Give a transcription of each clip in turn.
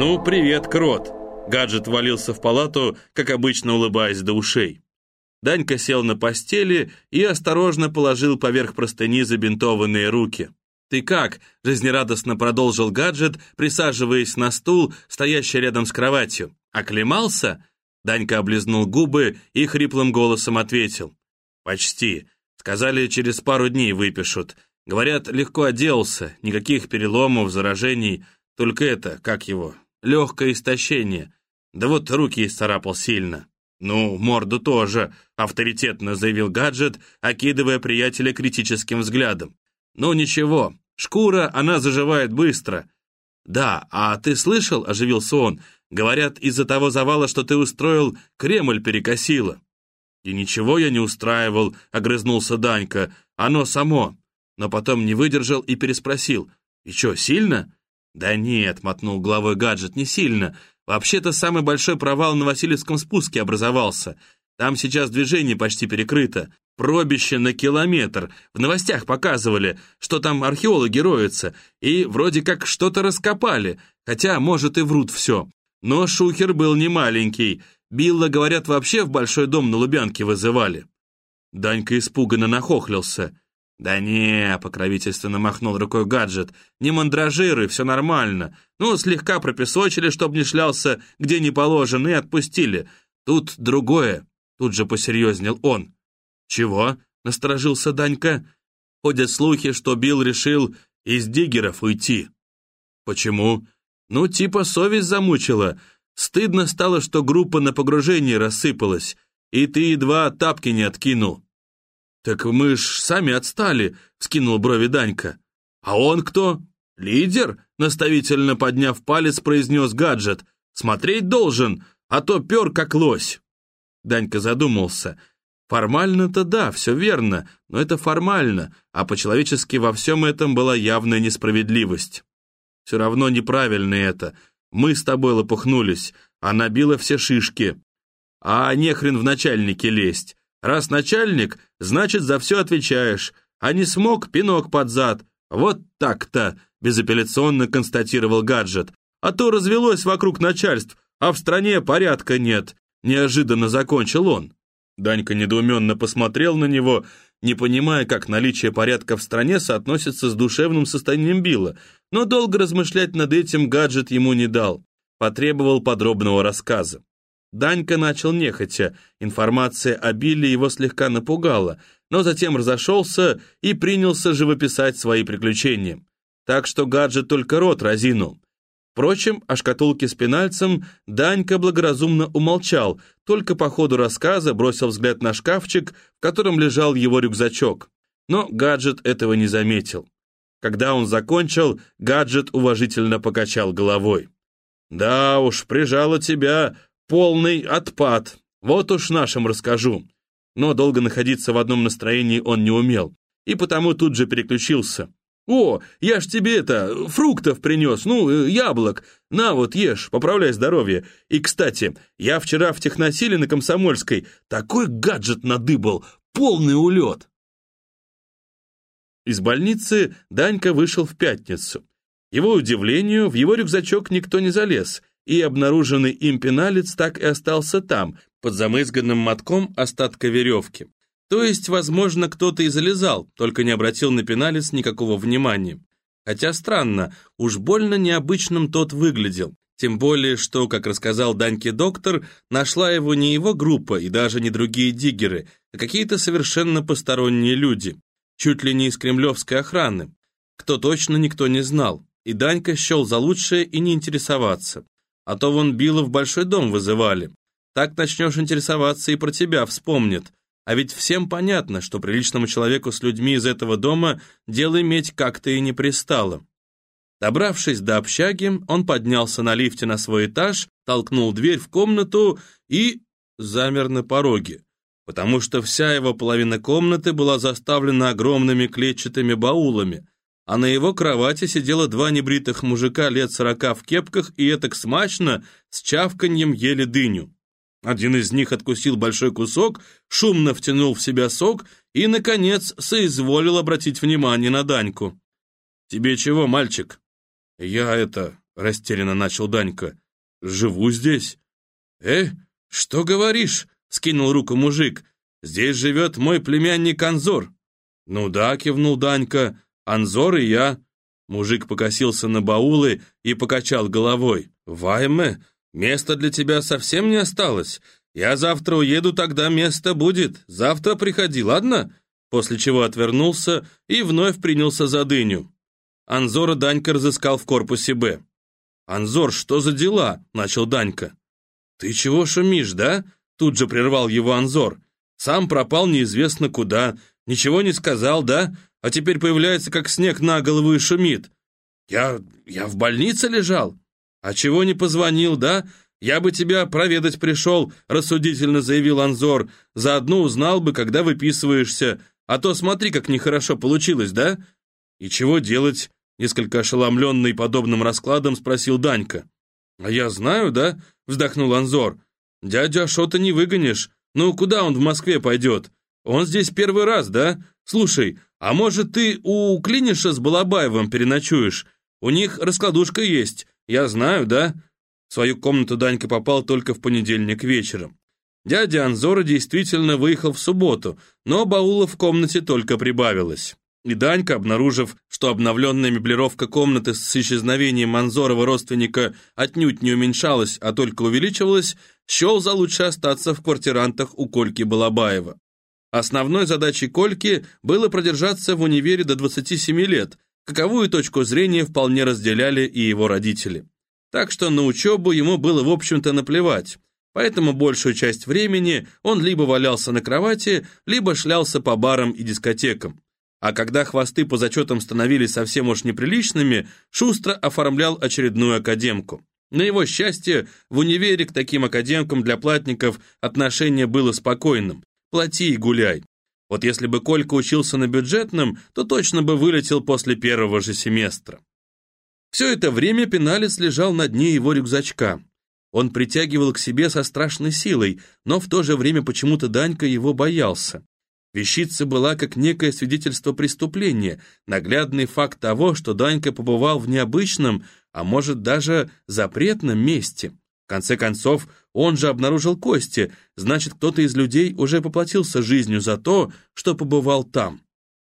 «Ну, привет, крот!» Гаджет валился в палату, как обычно улыбаясь до ушей. Данька сел на постели и осторожно положил поверх простыни забинтованные руки. «Ты как?» — жизнерадостно продолжил гаджет, присаживаясь на стул, стоящий рядом с кроватью. «Оклемался?» Данька облизнул губы и хриплым голосом ответил. «Почти. Сказали, через пару дней выпишут. Говорят, легко отделался, никаких переломов, заражений. Только это, как его, легкое истощение. Да вот руки исцарапал сильно. «Ну, морду тоже», — авторитетно заявил гаджет, окидывая приятеля критическим взглядом. «Ну ничего, шкура, она заживает быстро». «Да, а ты слышал?» — оживился он. «Говорят, из-за того завала, что ты устроил, Кремль перекосило». «И ничего я не устраивал», — огрызнулся Данька. «Оно само». Но потом не выдержал и переспросил. «И что, сильно?» «Да нет», — мотнул головой гаджет, — «не сильно. Вообще-то самый большой провал на Васильевском спуске образовался. Там сейчас движение почти перекрыто. Пробище на километр. В новостях показывали, что там археологи роются. И вроде как что-то раскопали. Хотя, может, и врут все. Но шухер был не маленький. Билла, говорят, вообще в большой дом на Лубянке вызывали. Данька испуганно нахохлился. «Да не», — покровительственно махнул рукой гаджет, «не мандражиры, все нормально. Ну, слегка пропесочили, чтоб не шлялся, где не положено, и отпустили. Тут другое», — тут же посерьезнел он. «Чего?» — насторожился Данька. «Ходят слухи, что Билл решил из диггеров уйти». «Почему?» «Ну, типа совесть замучила. Стыдно стало, что группа на погружении рассыпалась, и ты едва тапки не откинул». «Так мы ж сами отстали», — скинул брови Данька. «А он кто?» «Лидер?» — наставительно подняв палец, произнес гаджет. «Смотреть должен, а то пер как лось». Данька задумался. Формально-то да, все верно, но это формально, а по-человечески во всем этом была явная несправедливость. Все равно неправильно это. Мы с тобой лопухнулись, а набило все шишки. А нехрен в начальнике лезть. Раз начальник, значит, за все отвечаешь, а не смог, пинок под зад. Вот так-то, безапелляционно констатировал гаджет. А то развелось вокруг начальств, а в стране порядка нет. Неожиданно закончил он. Данька недоуменно посмотрел на него, не понимая, как наличие порядка в стране соотносится с душевным состоянием Билла, но долго размышлять над этим гаджет ему не дал, потребовал подробного рассказа. Данька начал нехотя, информация о Билле его слегка напугала, но затем разошелся и принялся живописать свои приключения. Так что гаджет только рот разинул. Впрочем, о шкатулке с пенальцем Данька благоразумно умолчал, только по ходу рассказа бросил взгляд на шкафчик, в котором лежал его рюкзачок. Но гаджет этого не заметил. Когда он закончил, гаджет уважительно покачал головой. «Да уж, прижало тебя Полный отпад. Вот уж нашим расскажу. Но долго находиться в одном настроении он не умел, и потому тут же переключился. «О, я ж тебе это, фруктов принес, ну, э, яблок. На вот, ешь, поправляй здоровье. И, кстати, я вчера в техносиле на Комсомольской такой гаджет надыбал, полный улет». Из больницы Данька вышел в пятницу. Его удивлению, в его рюкзачок никто не залез, и обнаруженный им пеналец так и остался там, под замызганным мотком остатка веревки. То есть, возможно, кто-то и залезал, только не обратил на пеналец никакого внимания. Хотя странно, уж больно необычным тот выглядел. Тем более, что, как рассказал Даньке доктор, нашла его не его группа и даже не другие диггеры, а какие-то совершенно посторонние люди, чуть ли не из кремлевской охраны. Кто точно, никто не знал, и Данька счел за лучшее и не интересоваться а то вон Билла в большой дом вызывали. Так начнешь интересоваться и про тебя вспомнит. А ведь всем понятно, что приличному человеку с людьми из этого дома дело иметь как-то и не пристало. Добравшись до общаги, он поднялся на лифте на свой этаж, толкнул дверь в комнату и замер на пороге, потому что вся его половина комнаты была заставлена огромными клетчатыми баулами, а на его кровати сидело два небритых мужика лет сорока в кепках и этак смачно, с чавканьем ели дыню. Один из них откусил большой кусок, шумно втянул в себя сок и, наконец, соизволил обратить внимание на Даньку. «Тебе чего, мальчик?» «Я это... растерянно начал Данька. «Живу здесь». «Э, что говоришь?» — скинул руку мужик. «Здесь живет мой племянник Анзор». «Ну да», — кивнул Данька, — «Анзор и я». Мужик покосился на баулы и покачал головой. «Вайме, места для тебя совсем не осталось. Я завтра уеду, тогда место будет. Завтра приходи, ладно?» После чего отвернулся и вновь принялся за дыню. Анзора Данька разыскал в корпусе «Б». «Анзор, что за дела?» — начал Данька. «Ты чего шумишь, да?» — тут же прервал его Анзор. «Сам пропал неизвестно куда, ничего не сказал, да? А теперь появляется, как снег на голову и шумит. Я... я в больнице лежал? А чего не позвонил, да? Я бы тебя проведать пришел», — рассудительно заявил Анзор. «Заодно узнал бы, когда выписываешься. А то смотри, как нехорошо получилось, да?» «И чего делать?» Несколько ошеломленный подобным раскладом спросил Данька. «А я знаю, да?» — вздохнул Анзор. «Дядю Ашота не выгонишь. Ну, куда он в Москве пойдет? Он здесь первый раз, да? Слушай, а может ты у Клиниша с Балабаевым переночуешь? У них раскладушка есть, я знаю, да?» В свою комнату Данька попал только в понедельник вечером. Дядя Анзора действительно выехал в субботу, но баула в комнате только прибавилось. И Данька, обнаружив, что обновленная меблировка комнаты с исчезновением Манзорова родственника отнюдь не уменьшалась, а только увеличивалась, счел за лучше остаться в квартирантах у Кольки Балабаева. Основной задачей Кольки было продержаться в универе до 27 лет, каковую точку зрения вполне разделяли и его родители. Так что на учебу ему было, в общем-то, наплевать. Поэтому большую часть времени он либо валялся на кровати, либо шлялся по барам и дискотекам. А когда хвосты по зачетам становились совсем уж неприличными, шустро оформлял очередную академку. На его счастье, в универе к таким академкам для платников отношение было спокойным. Плати и гуляй. Вот если бы Колька учился на бюджетном, то точно бы вылетел после первого же семестра. Все это время Пеналец лежал на дне его рюкзачка. Он притягивал к себе со страшной силой, но в то же время почему-то Данька его боялся. Вещица была как некое свидетельство преступления, наглядный факт того, что Данька побывал в необычном, а может даже запретном месте. Конце концов, он же обнаружил кости, значит, кто-то из людей уже поплатился жизнью за то, что побывал там.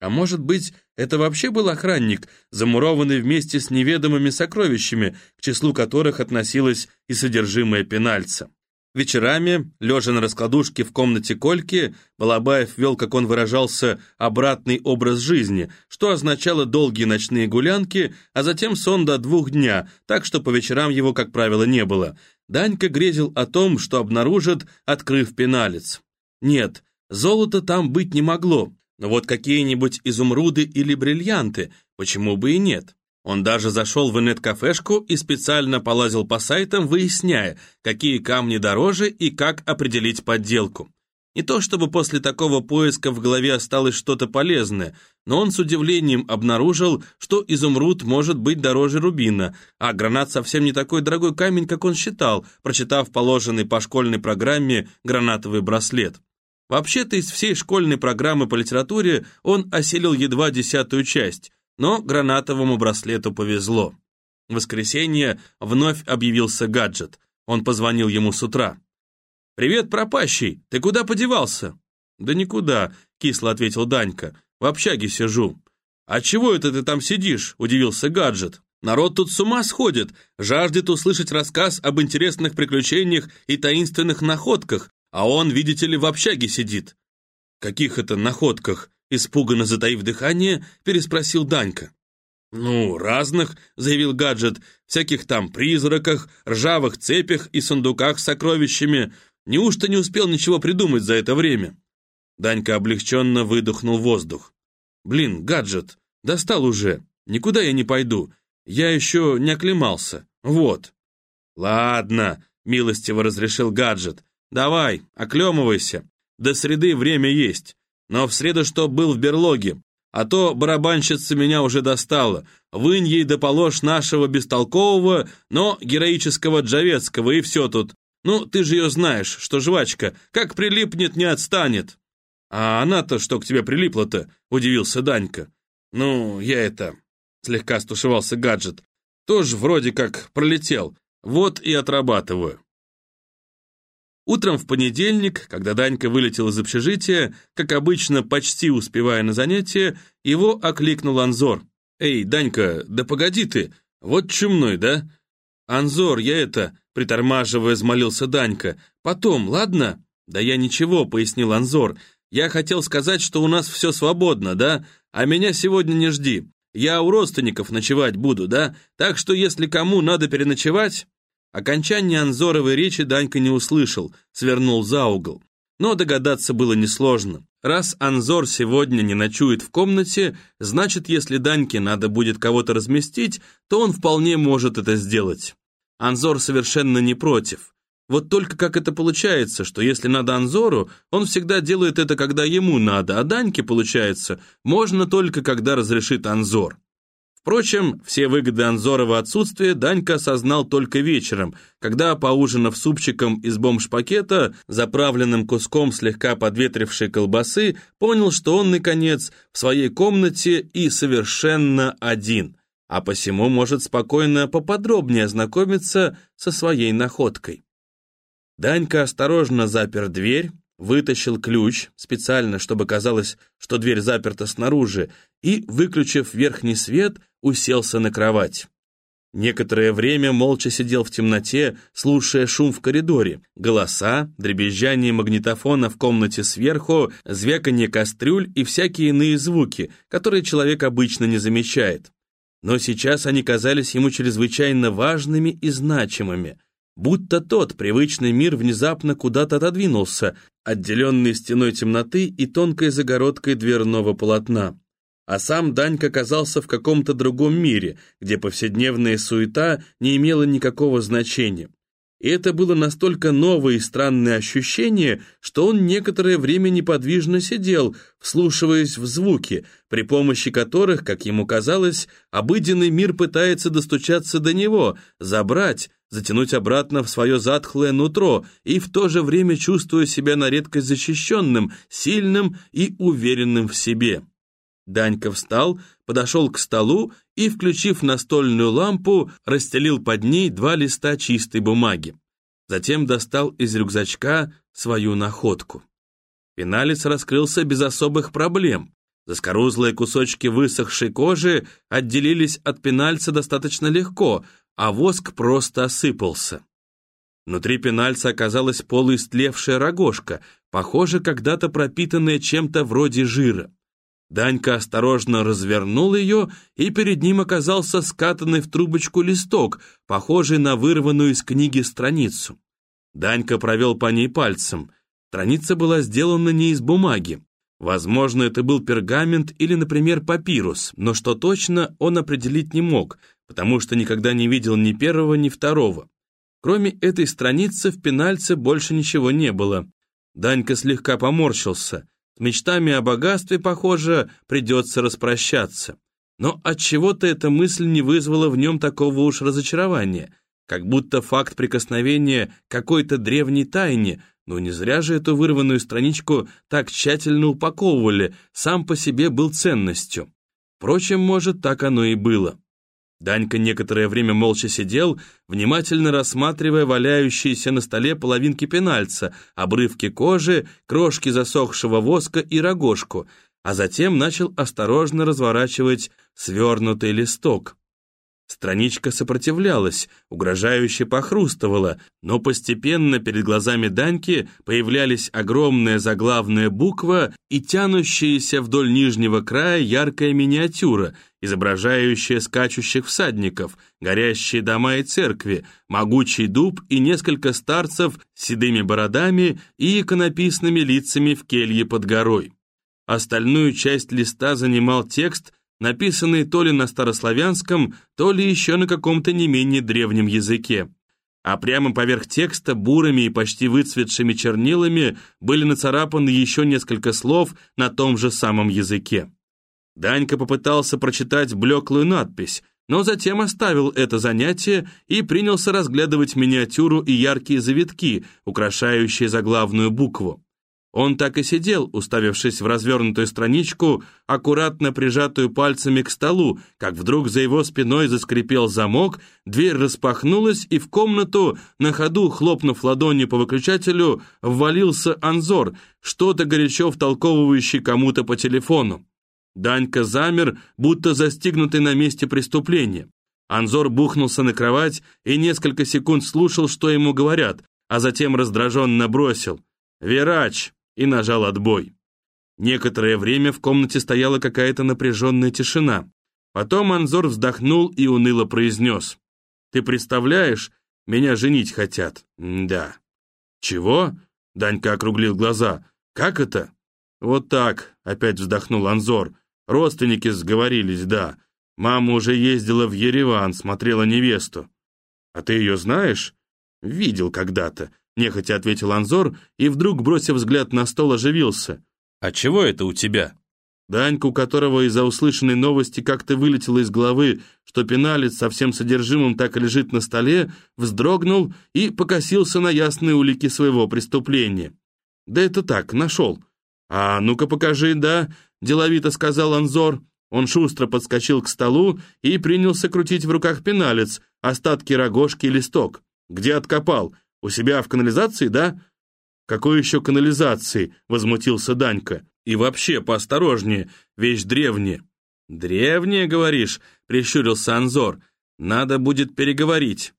А может быть, это вообще был охранник, замурованный вместе с неведомыми сокровищами, к числу которых относилось и содержимое пенальца. Вечерами, лежа на раскладушке в комнате Кольки, Балабаев вел, как он выражался, обратный образ жизни, что означало долгие ночные гулянки, а затем сон до двух дня, так что по вечерам его, как правило, не было. Данька грезил о том, что обнаружит, открыв пеналец. Нет, золота там быть не могло, но вот какие-нибудь изумруды или бриллианты, почему бы и нет? Он даже зашел в инет-кафешку и специально полазил по сайтам, выясняя, какие камни дороже и как определить подделку. Не то чтобы после такого поиска в голове осталось что-то полезное, но он с удивлением обнаружил, что изумруд может быть дороже рубина, а гранат совсем не такой дорогой камень, как он считал, прочитав положенный по школьной программе гранатовый браслет. Вообще-то из всей школьной программы по литературе он осилил едва десятую часть, но гранатовому браслету повезло. В воскресенье вновь объявился гаджет. Он позвонил ему с утра. «Привет, пропащий! Ты куда подевался?» «Да никуда», — кисло ответил Данька. «В общаге сижу». «А чего это ты там сидишь?» — удивился гаджет. «Народ тут с ума сходит, жаждет услышать рассказ об интересных приключениях и таинственных находках, а он, видите ли, в общаге сидит». «Каких это находках?» Испуганно затаив дыхание, переспросил Данька. «Ну, разных», — заявил гаджет, «всяких там призраках, ржавых цепях и сундуках с сокровищами. Неужто не успел ничего придумать за это время?» Данька облегченно выдохнул воздух. «Блин, гаджет, достал уже. Никуда я не пойду. Я еще не оклемался. Вот». «Ладно», — милостиво разрешил гаджет. «Давай, оклемывайся. До среды время есть но в среду что был в берлоге, а то барабанщица меня уже достала. Вынь ей да нашего бестолкового, но героического Джавецкого, и все тут. Ну, ты же ее знаешь, что жвачка, как прилипнет, не отстанет. А она-то что к тебе прилипла-то? Удивился Данька. Ну, я это... Слегка стушевался гаджет. Тоже вроде как пролетел. Вот и отрабатываю. Утром в понедельник, когда Данька вылетел из общежития, как обычно, почти успевая на занятие, его окликнул Анзор. «Эй, Данька, да погоди ты, вот чумной, да?» «Анзор, я это...» — притормаживая, взмолился Данька. «Потом, ладно?» «Да я ничего», — пояснил Анзор. «Я хотел сказать, что у нас все свободно, да? А меня сегодня не жди. Я у родственников ночевать буду, да? Так что если кому надо переночевать...» Окончание Анзоровой речи Данька не услышал, свернул за угол. Но догадаться было несложно. Раз Анзор сегодня не ночует в комнате, значит, если Даньке надо будет кого-то разместить, то он вполне может это сделать. Анзор совершенно не против. Вот только как это получается, что если надо Анзору, он всегда делает это, когда ему надо, а Даньке, получается, можно только, когда разрешит Анзор. Впрочем, все выгоды Анзорова отсутствия Данька осознал только вечером, когда, поужинав супчиком из бомж-пакета, заправленным куском слегка подветрившей колбасы, понял, что он, наконец, в своей комнате и совершенно один, а посему может спокойно поподробнее ознакомиться со своей находкой. Данька осторожно запер дверь, вытащил ключ, специально, чтобы казалось, что дверь заперта снаружи, и, выключив верхний свет, уселся на кровать. Некоторое время молча сидел в темноте, слушая шум в коридоре, голоса, дребезжание магнитофона в комнате сверху, звяканье кастрюль и всякие иные звуки, которые человек обычно не замечает. Но сейчас они казались ему чрезвычайно важными и значимыми – будто тот привычный мир внезапно куда-то отодвинулся, отделенный стеной темноты и тонкой загородкой дверного полотна. А сам Данька оказался в каком-то другом мире, где повседневная суета не имела никакого значения. И это было настолько новое и странное ощущение, что он некоторое время неподвижно сидел, вслушиваясь в звуки, при помощи которых, как ему казалось, обыденный мир пытается достучаться до него, забрать, затянуть обратно в свое затхлое нутро и в то же время чувствуя себя на редкость защищенным, сильным и уверенным в себе. Данька встал, подошел к столу и, включив настольную лампу, расстелил под ней два листа чистой бумаги. Затем достал из рюкзачка свою находку. Пеналец раскрылся без особых проблем. Заскорузлые кусочки высохшей кожи отделились от пенальца достаточно легко, а воск просто осыпался. Внутри пенальца оказалась полуистлевшая рогожка, похоже, когда-то пропитанная чем-то вроде жира. Данька осторожно развернул ее, и перед ним оказался скатанный в трубочку листок, похожий на вырванную из книги страницу. Данька провел по ней пальцем. Страница была сделана не из бумаги. Возможно, это был пергамент или, например, папирус, но что точно он определить не мог, потому что никогда не видел ни первого, ни второго. Кроме этой страницы в пенальце больше ничего не было. Данька слегка поморщился мечтами о богатстве, похоже, придется распрощаться. Но от чего то эта мысль не вызвала в нем такого уж разочарования, как будто факт прикосновения какой-то древней тайне, но не зря же эту вырванную страничку так тщательно упаковывали, сам по себе был ценностью. Впрочем, может, так оно и было. Данька некоторое время молча сидел, внимательно рассматривая валяющиеся на столе половинки пенальца, обрывки кожи, крошки засохшего воска и рогожку, а затем начал осторожно разворачивать свернутый листок. Страничка сопротивлялась, угрожающе похрустывала, но постепенно перед глазами Даньки появлялись огромная заглавная буква и тянущаяся вдоль нижнего края яркая миниатюра, изображающая скачущих всадников, горящие дома и церкви, могучий дуб и несколько старцев с седыми бородами и иконописными лицами в келье под горой. Остальную часть листа занимал текст – написанные то ли на старославянском, то ли еще на каком-то не менее древнем языке. А прямо поверх текста бурыми и почти выцветшими чернилами были нацарапаны еще несколько слов на том же самом языке. Данька попытался прочитать блеклую надпись, но затем оставил это занятие и принялся разглядывать миниатюру и яркие завитки, украшающие заглавную букву. Он так и сидел, уставившись в развернутую страничку, аккуратно прижатую пальцами к столу, как вдруг за его спиной заскрипел замок, дверь распахнулась, и в комнату, на ходу хлопнув ладонью по выключателю, ввалился Анзор, что-то горячо втолковывающий кому-то по телефону. Данька замер, будто застигнутый на месте преступления. Анзор бухнулся на кровать и несколько секунд слушал, что ему говорят, а затем раздраженно бросил «Верач!» И нажал отбой. Некоторое время в комнате стояла какая-то напряженная тишина. Потом Анзор вздохнул и уныло произнес. «Ты представляешь, меня женить хотят». «Да». «Чего?» — Данька округлил глаза. «Как это?» «Вот так», — опять вздохнул Анзор. «Родственники сговорились, да. Мама уже ездила в Ереван, смотрела невесту». «А ты ее знаешь?» «Видел когда-то нехотя ответил Анзор и вдруг, бросив взгляд на стол, оживился. «А чего это у тебя?» Данька, у которого из-за услышанной новости как-то вылетело из головы, что пеналец со всем содержимым так и лежит на столе, вздрогнул и покосился на ясные улики своего преступления. «Да это так, нашел». «А ну-ка покажи, да», — деловито сказал Анзор. Он шустро подскочил к столу и принялся крутить в руках пеналец, остатки рогожки и листок. «Где откопал? У себя в канализации, да?» «Какой еще канализации?» — возмутился Данька. «И вообще, поосторожнее, вещь древняя». «Древняя, говоришь?» — прищурился Анзор. «Надо будет переговорить».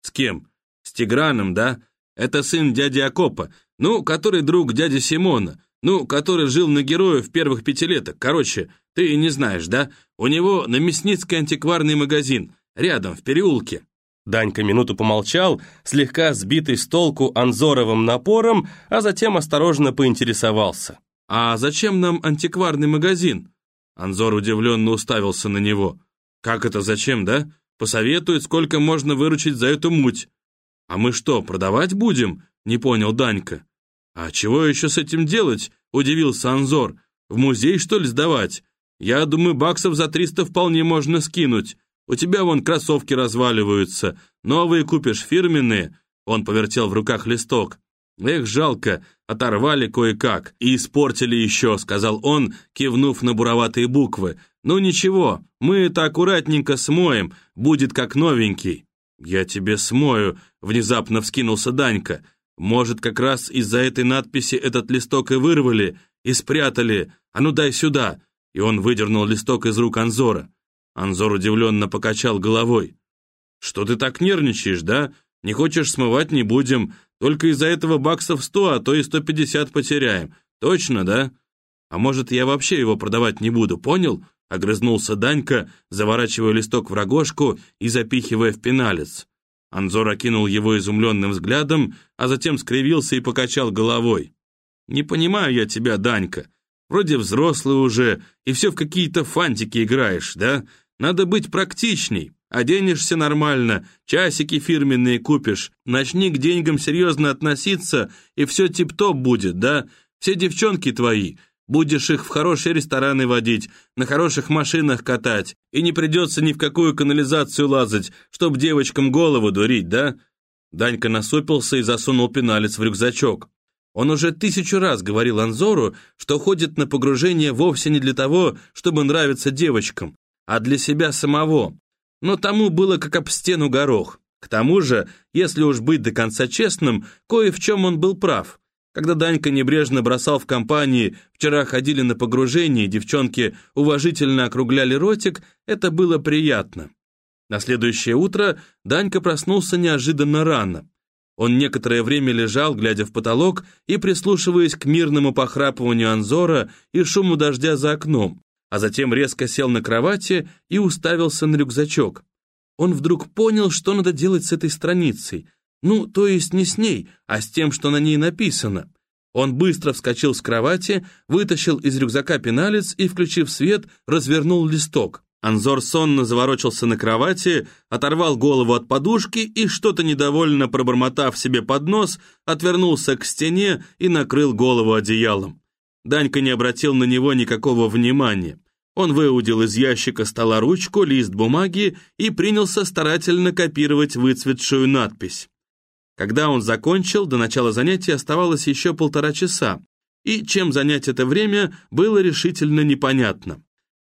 «С кем?» «С Тиграном, да? Это сын дяди Акопа, ну, который друг дяди Симона, ну, который жил на героя в первых пятилеток. Короче, ты не знаешь, да? У него на Мясницкий антикварный магазин, рядом, в переулке». Данька минуту помолчал, слегка сбитый с толку Анзоровым напором, а затем осторожно поинтересовался. «А зачем нам антикварный магазин?» Анзор удивленно уставился на него. «Как это зачем, да? Посоветует, сколько можно выручить за эту муть». «А мы что, продавать будем?» — не понял Данька. «А чего еще с этим делать?» — удивился Анзор. «В музей, что ли, сдавать? Я думаю, баксов за триста вполне можно скинуть. У тебя вон кроссовки разваливаются, новые купишь фирменные». Он повертел в руках листок. «Эх, жалко, оторвали кое-как и испортили еще», — сказал он, кивнув на буроватые буквы. «Ну ничего, мы это аккуратненько смоем, будет как новенький». «Я тебе смою», — внезапно вскинулся Данька. «Может, как раз из-за этой надписи этот листок и вырвали, и спрятали. А ну дай сюда!» И он выдернул листок из рук Анзора. Анзор удивленно покачал головой. «Что ты так нервничаешь, да? Не хочешь смывать, не будем. Только из-за этого баксов сто, а то и сто пятьдесят потеряем. Точно, да? А может, я вообще его продавать не буду, понял?» Огрызнулся Данька, заворачивая листок в рогожку и запихивая в пеналец. Анзор окинул его изумленным взглядом, а затем скривился и покачал головой. «Не понимаю я тебя, Данька. Вроде взрослый уже, и все в какие-то фантики играешь, да? Надо быть практичней. Оденешься нормально, часики фирменные купишь, начни к деньгам серьезно относиться, и все тип-топ будет, да? Все девчонки твои. Будешь их в хорошие рестораны водить, на хороших машинах катать, и не придется ни в какую канализацию лазать, чтоб девочкам голову дурить, да?» Данька насупился и засунул пеналец в рюкзачок. Он уже тысячу раз говорил Анзору, что ходит на погружение вовсе не для того, чтобы нравиться девочкам, а для себя самого. Но тому было как об стену горох. К тому же, если уж быть до конца честным, кое в чем он был прав. Когда Данька небрежно бросал в компании «Вчера ходили на погружение, девчонки уважительно округляли ротик», это было приятно. На следующее утро Данька проснулся неожиданно рано. Он некоторое время лежал, глядя в потолок и прислушиваясь к мирному похрапыванию Анзора и шуму дождя за окном а затем резко сел на кровати и уставился на рюкзачок. Он вдруг понял, что надо делать с этой страницей. Ну, то есть не с ней, а с тем, что на ней написано. Он быстро вскочил с кровати, вытащил из рюкзака пеналец и, включив свет, развернул листок. Анзор сонно заворочился на кровати, оторвал голову от подушки и, что-то недовольно пробормотав себе под нос, отвернулся к стене и накрыл голову одеялом. Данька не обратил на него никакого внимания. Он выудил из ящика стола ручку, лист бумаги и принялся старательно копировать выцветшую надпись. Когда он закончил, до начала занятия оставалось еще полтора часа, и чем занять это время было решительно непонятно.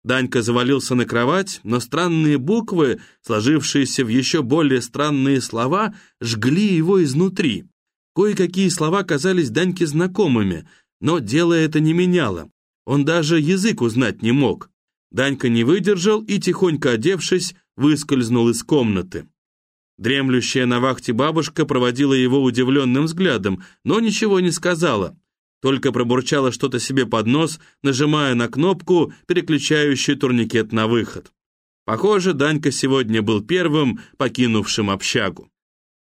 Данька завалился на кровать, но странные буквы, сложившиеся в еще более странные слова, жгли его изнутри. Кое-какие слова казались Даньке знакомыми, но дело это не меняло. Он даже язык узнать не мог. Данька не выдержал и, тихонько одевшись, выскользнул из комнаты. Дремлющая на вахте бабушка проводила его удивленным взглядом, но ничего не сказала только пробурчала что-то себе под нос, нажимая на кнопку, переключающую турникет на выход. Похоже, Данька сегодня был первым, покинувшим общагу.